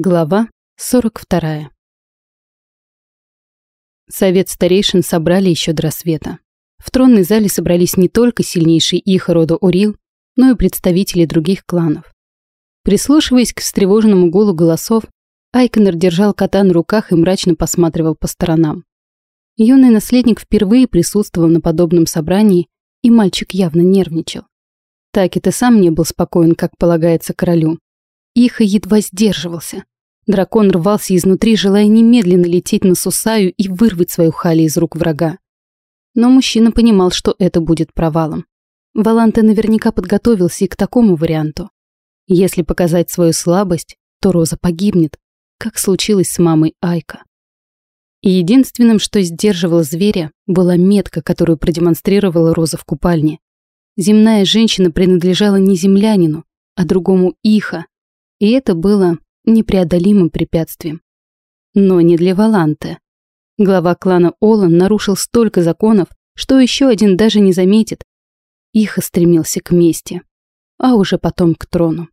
Глава 42. Совет старейшин собрали еще до рассвета. В тронной зале собрались не только сильнейшие их рода Урил, но и представители других кланов. Прислушиваясь к встревоженному гулу голосов, Айконер держал кота на руках и мрачно посматривал по сторонам. Юный наследник впервые присутствовал на подобном собрании, и мальчик явно нервничал. Так и сам не был спокоен, как полагается королю. Иха едва сдерживался. Дракон рвался изнутри, желая немедленно лететь на Сусаю и вырвать свою хали из рук врага. Но мужчина понимал, что это будет провалом. Валанте наверняка подготовился и к такому варианту. Если показать свою слабость, то Роза погибнет, как случилось с мамой Айка. И единственным, что сдерживало зверя, была метка, которую продемонстрировала Роза в купальне. Земная женщина принадлежала не землянину, а другому Иха, и это было непреодолимым препятствием. Но не для Валанте. Глава клана Олан нарушил столько законов, что еще один даже не заметит. Иха стремился к мести, а уже потом к трону.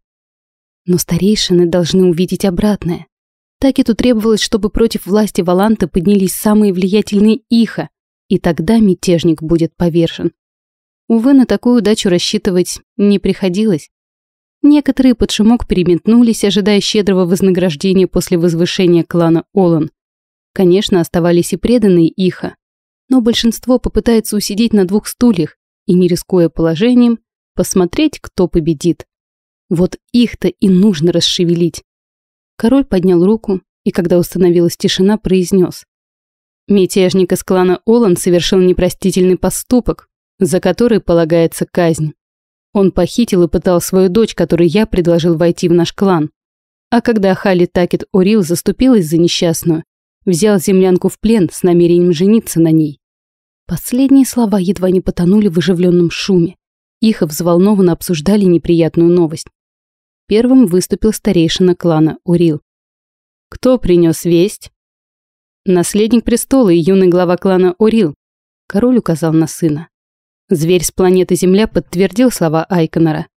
Но старейшины должны увидеть обратное. Так Такиту требовалось, чтобы против власти Валанта поднялись самые влиятельные Иха, и тогда мятежник будет повержен. Увы, на такую удачу рассчитывать не приходилось. Некоторые под шумок переметнулись, ожидая щедрого вознаграждения после возвышения клана Олан. Конечно, оставались и преданные Иха, но большинство попытается усидеть на двух стульях и, не рискуя положением, посмотреть, кто победит. Вот их-то и нужно расшевелить. Король поднял руку и, когда установилась тишина, произнес. Мятежник из клана Олан совершил непростительный поступок, за который полагается казнь. Он похитил и пытал свою дочь, которой я предложил войти в наш клан. А когда Хали Такет Орил заступилась за несчастную, взял землянку в плен с намерением жениться на ней. Последние слова едва не потонули в оживленном шуме. Их взволнованно обсуждали неприятную новость. Первым выступил старейшина клана Урил. «Кто принес весть?» «Наследник престола и юный глава клана Урил», — король указал на сына. Зверь с планеты Земля подтвердил слова Айконора.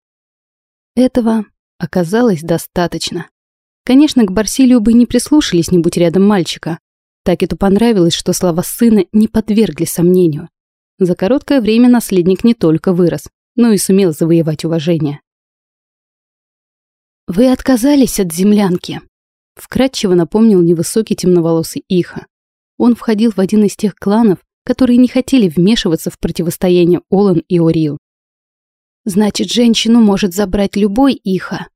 Этого оказалось достаточно. Конечно, к Барсилию бы не прислушались, не будь рядом мальчика. Так это понравилось, что слова сына не подвергли сомнению. За короткое время наследник не только вырос, но и сумел завоевать уважение. «Вы отказались от землянки», — вкратчиво напомнил невысокий темноволосый Иха. Он входил в один из тех кланов, которые не хотели вмешиваться в противостояние Олан и Орил. Значит, женщину может забрать любой Иха.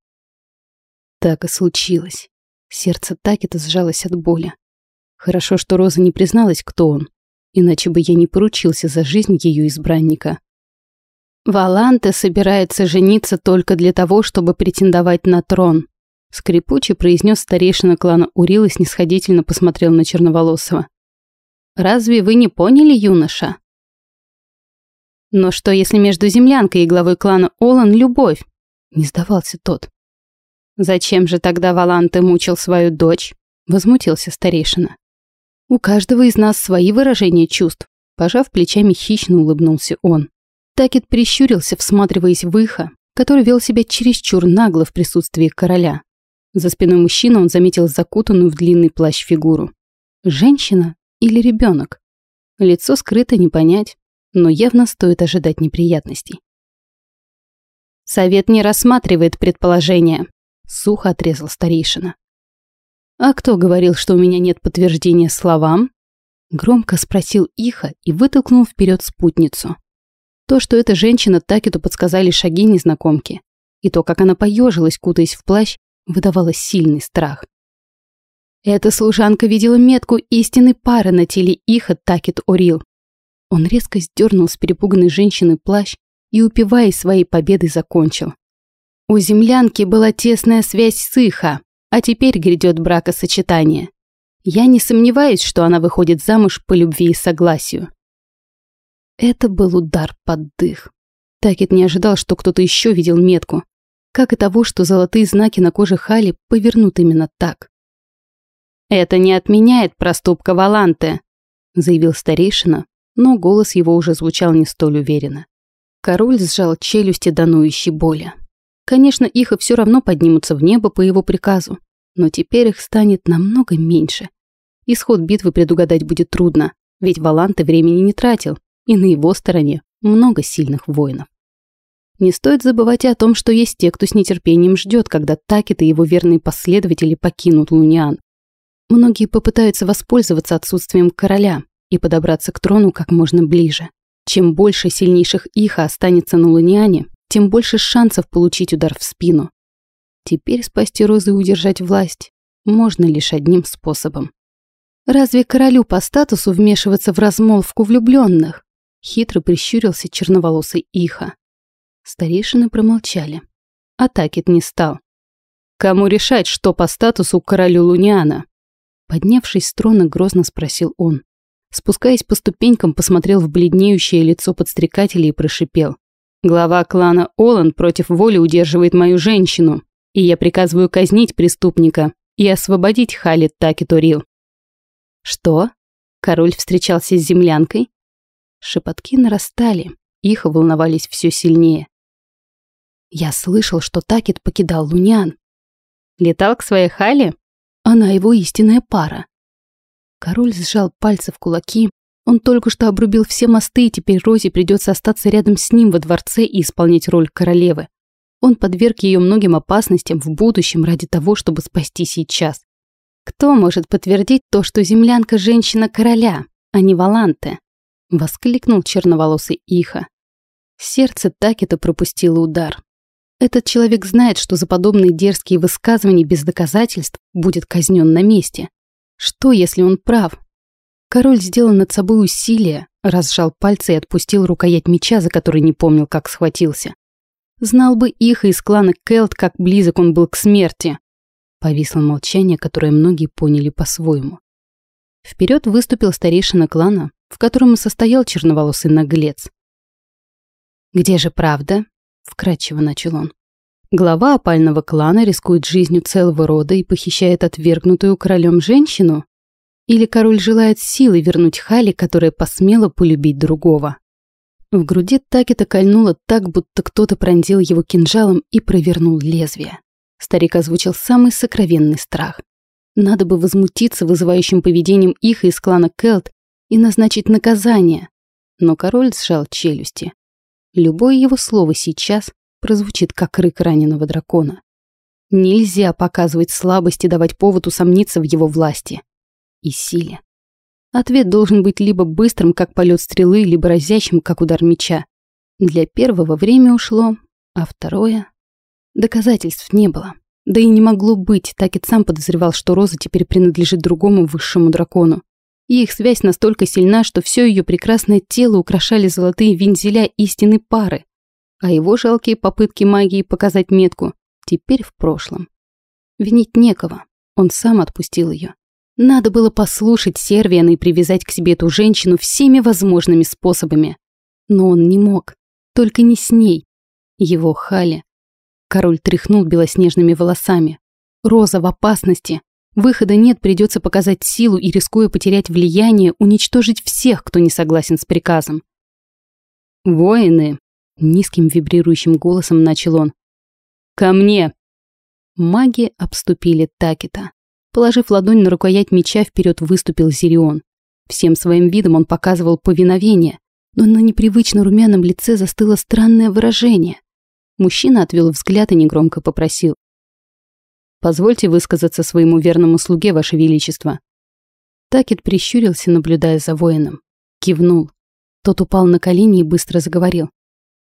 Так и случилось. Сердце Такета сжалось от боли. Хорошо, что Роза не призналась, кто он, иначе бы я не поручился за жизнь ее избранника. Валанте собирается жениться только для того, чтобы претендовать на трон. Скрипуче произнес старейшина клана Урил и снисходительно посмотрел на Черноволосого. Разве вы не поняли, юноша? Но что, если между землянкой и главой клана Олан любовь? Не сдавался тот. Зачем же тогда Валанте мучил свою дочь? Возмутился старейшина. У каждого из нас свои выражения чувств. Пожав плечами, хищно улыбнулся он. Такет прищурился, всматриваясь в Иха, который вел себя чересчур нагло в присутствии короля. За спиной мужчины он заметил закутанную в длинный плащ фигуру. Женщина или ребенок. Лицо скрыто не понять, но явно стоит ожидать неприятностей. «Совет не рассматривает предположения», — сухо отрезал старейшина. «А кто говорил, что у меня нет подтверждения словам?» Громко спросил Иха и вытолкнул вперед спутницу. То, что эта женщина так Такету подсказали шаги незнакомки, и то, как она поежилась, кутаясь в плащ, выдавало сильный страх. Эта служанка видела метку истинной пары на теле их от Такет Орил. Он резко сдернул с перепуганной женщины плащ и, упиваясь своей победой, закончил. У землянки была тесная связь с Иха, а теперь грядет бракосочетание. Я не сомневаюсь, что она выходит замуж по любви и согласию. Это был удар под дых. Такет не ожидал, что кто-то еще видел метку, как и того, что золотые знаки на коже Хали повернут именно так. «Это не отменяет проступка Валанте», — заявил старейшина, но голос его уже звучал не столь уверенно. Король сжал челюсти до ноющей боли. Конечно, их и все равно поднимутся в небо по его приказу. Но теперь их станет намного меньше. Исход битвы предугадать будет трудно, ведь Валанте времени не тратил, и на его стороне много сильных воинов. Не стоит забывать и о том, что есть те, кто с нетерпением ждет, когда Такет и его верные последователи покинут Луниан. Многие попытаются воспользоваться отсутствием короля и подобраться к трону как можно ближе. Чем больше сильнейших иха останется на Луниане, тем больше шансов получить удар в спину. Теперь спасти Розы и удержать власть можно лишь одним способом. Разве королю по статусу вмешиваться в размолвку влюбленных? Хитро прищурился черноволосый Иха. Старейшины промолчали. А Такет не стал. «Кому решать, что по статусу королю Луниана?» Поднявшись с трона, грозно спросил он. Спускаясь по ступенькам, посмотрел в бледнеющее лицо подстрекателя и прошипел. «Глава клана Олан против воли удерживает мою женщину, и я приказываю казнить преступника и освободить Хали Такиторил». «Что? Король встречался с землянкой?» Шепотки нарастали, их волновались все сильнее. Я слышал, что Такет покидал Лунян. Летал к своей Хале? Она его истинная пара. Король сжал пальцы в кулаки. Он только что обрубил все мосты, и теперь Розе придется остаться рядом с ним во дворце и исполнять роль королевы. Он подверг ее многим опасностям в будущем ради того, чтобы спасти сейчас. Кто может подтвердить то, что землянка – женщина короля, а не Валанте? Воскликнул черноволосый Иха. Сердце Такета пропустило удар. Этот человек знает, что за подобные дерзкие высказывания без доказательств будет казнен на месте. Что, если он прав? Король сделал над собой усилие, разжал пальцы и отпустил рукоять меча, за который не помнил, как схватился. Знал бы их из клана Келт, как близок он был к смерти. Повисло молчание, которое многие поняли по-своему. Вперед выступил старейшина клана, в котором состоял черноволосый наглец. «Где же правда?» Вкрадчиво начал он. Глава опального клана рискует жизнью целого рода и похищает отвергнутую королем женщину? Или король желает силой вернуть Хали, которая посмела полюбить другого? В груди Такета кольнуло так, будто кто-то пронзил его кинжалом и провернул лезвие. Старик озвучил самый сокровенный страх. Надо бы возмутиться вызывающим поведением их из клана Келт и назначить наказание. Но король сжал челюсти. Любое его слово сейчас прозвучит как рык раненого дракона. Нельзя показывать слабость и давать повод усомниться в его власти и силе. Ответ должен быть либо быстрым, как полет стрелы, либо разящим, как удар меча. Для первого время ушло, а второе... Доказательств не было. Да и не могло быть, так и сам подозревал, что Роза теперь принадлежит другому высшему дракону и их связь настолько сильна, что все ее прекрасное тело украшали золотые вензеля истинной пары, а его жалкие попытки магии показать метку теперь в прошлом. Винить некого, он сам отпустил ее. Надо было послушать Сервиана и привязать к себе эту женщину всеми возможными способами. Но он не мог, только не с ней. Его Хали. Король тряхнул белоснежными волосами. Роза в опасности. Выхода нет, придется показать силу и, рискуя потерять влияние, уничтожить всех, кто не согласен с приказом. «Воины!» — низким вибрирующим голосом начал он. «Ко мне!» Маги обступили Такита. Положив ладонь на рукоять меча, вперед выступил Зирион. Всем своим видом он показывал повиновение, но на непривычно румяном лице застыло странное выражение. Мужчина отвел взгляд и негромко попросил. Позвольте высказаться своему верному слуге, Ваше Величество». Такет прищурился, наблюдая за воином. Кивнул. Тот упал на колени и быстро заговорил.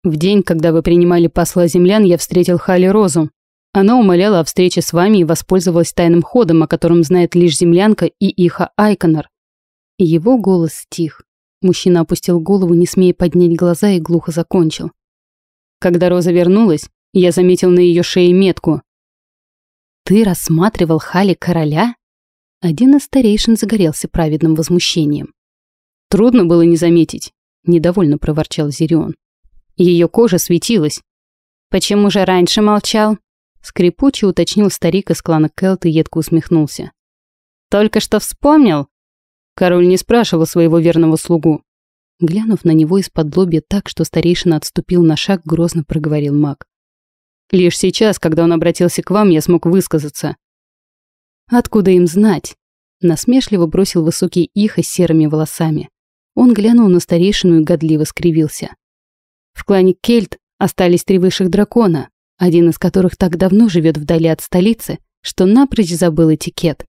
«В день, когда вы принимали посла землян, я встретил Хали Розу. Она умоляла о встрече с вами и воспользовалась тайным ходом, о котором знает лишь землянка и Иха Айконор». Его голос стих. Мужчина опустил голову, не смея поднять глаза, и глухо закончил. Когда Роза вернулась, я заметил на ее шее метку. «Ты рассматривал Хали короля?» Один из старейшин загорелся праведным возмущением. «Трудно было не заметить», — недовольно проворчал Зирион. Ее кожа светилась. «Почему же раньше молчал?» Скрипуче уточнил старик из клана Келт и едко усмехнулся. «Только что вспомнил?» Король не спрашивал своего верного слугу. Глянув на него из-под лобья так, что старейшина отступил на шаг, грозно проговорил маг. Лишь сейчас, когда он обратился к вам, я смог высказаться. Откуда им знать? Насмешливо бросил высокий Иха с серыми волосами. Он глянул на старейшину и годливо скривился. В клане Кельт остались три высших дракона, один из которых так давно живет вдали от столицы, что напрочь забыл этикет.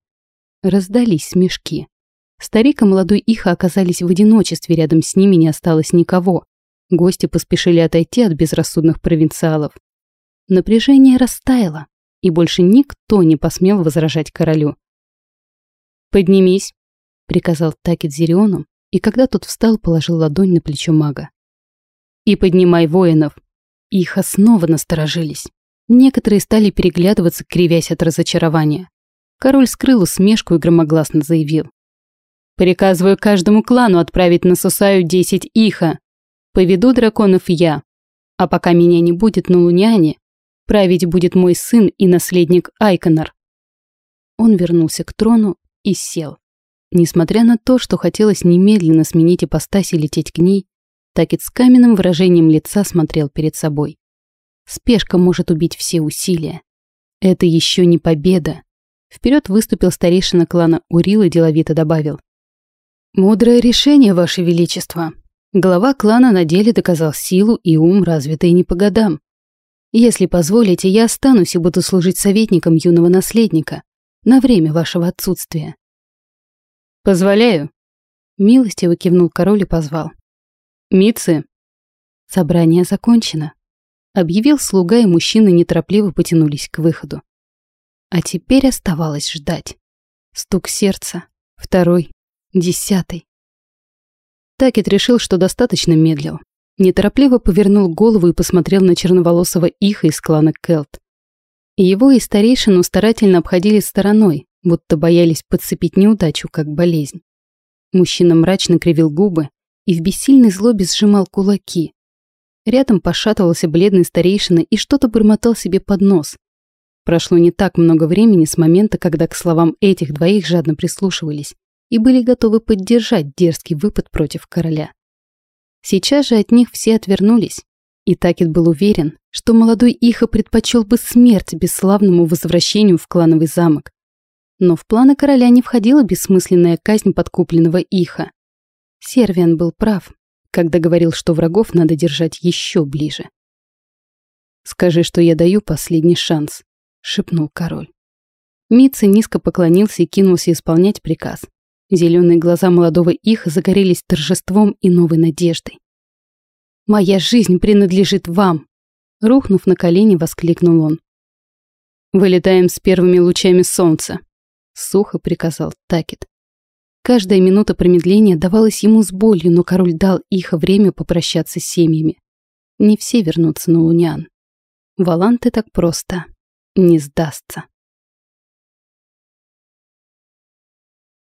Раздались смешки. Старик и молодой Иха оказались в одиночестве, рядом с ними не осталось никого. Гости поспешили отойти от безрассудных провинциалов. Напряжение растаяло, и больше никто не посмел возражать королю. «Поднимись», — приказал Такет Зириону, и когда тот встал, положил ладонь на плечо мага. «И поднимай воинов». Их снова насторожились. Некоторые стали переглядываться, кривясь от разочарования. Король скрыл усмешку и громогласно заявил. «Приказываю каждому клану отправить на Сусаю десять иха. Поведу драконов я. А пока меня не будет на Луняне, править будет мой сын и наследник Айконор». Он вернулся к трону и сел. Несмотря на то, что хотелось немедленно сменить ипостась и лететь к ней, Такет с каменным выражением лица смотрел перед собой. Спешка может убить все усилия. Это еще не победа. Вперед выступил старейшина клана Урил и деловито добавил. «Мудрое решение, Ваше Величество. Глава клана на деле доказал силу и ум, развитые не по годам. Если позволите, я останусь и буду служить советником юного наследника на время вашего отсутствия». «Позволяю», — милостиво кивнул король и позвал. «Митцы». Собрание закончено. Объявил слуга, и мужчины неторопливо потянулись к выходу. А теперь оставалось ждать. Стук сердца. Второй. Десятый. Такет решил, что достаточно медлил. Неторопливо повернул голову и посмотрел на черноволосого Иха из клана Келт. Его и старейшину старательно обходили стороной, будто боялись подцепить неудачу, как болезнь. Мужчина мрачно кривил губы и в бессильной злобе сжимал кулаки. Рядом пошатывался бледный старейшина и что-то бормотал себе под нос. Прошло не так много времени с момента, когда к словам этих двоих жадно прислушивались и были готовы поддержать дерзкий выпад против короля. Сейчас же от них все отвернулись, и Такет был уверен, что молодой Иха предпочел бы смерть бесславному возвращению в клановый замок. Но в планы короля не входила бессмысленная казнь подкупленного Иха. Сервиан был прав, когда говорил, что врагов надо держать еще ближе. «Скажи, что я даю последний шанс», — шепнул король. Митца низко поклонился и кинулся исполнять приказ. Зеленые глаза молодого Иха загорелись торжеством и новой надеждой. «Моя жизнь принадлежит вам!» Рухнув на колени, воскликнул он. «Вылетаем с первыми лучами солнца», — сухо приказал Такет. Каждая минута промедления давалась ему с болью, но король дал их время попрощаться с семьями. Не все вернутся на Лунян. Валанты так просто не сдастся.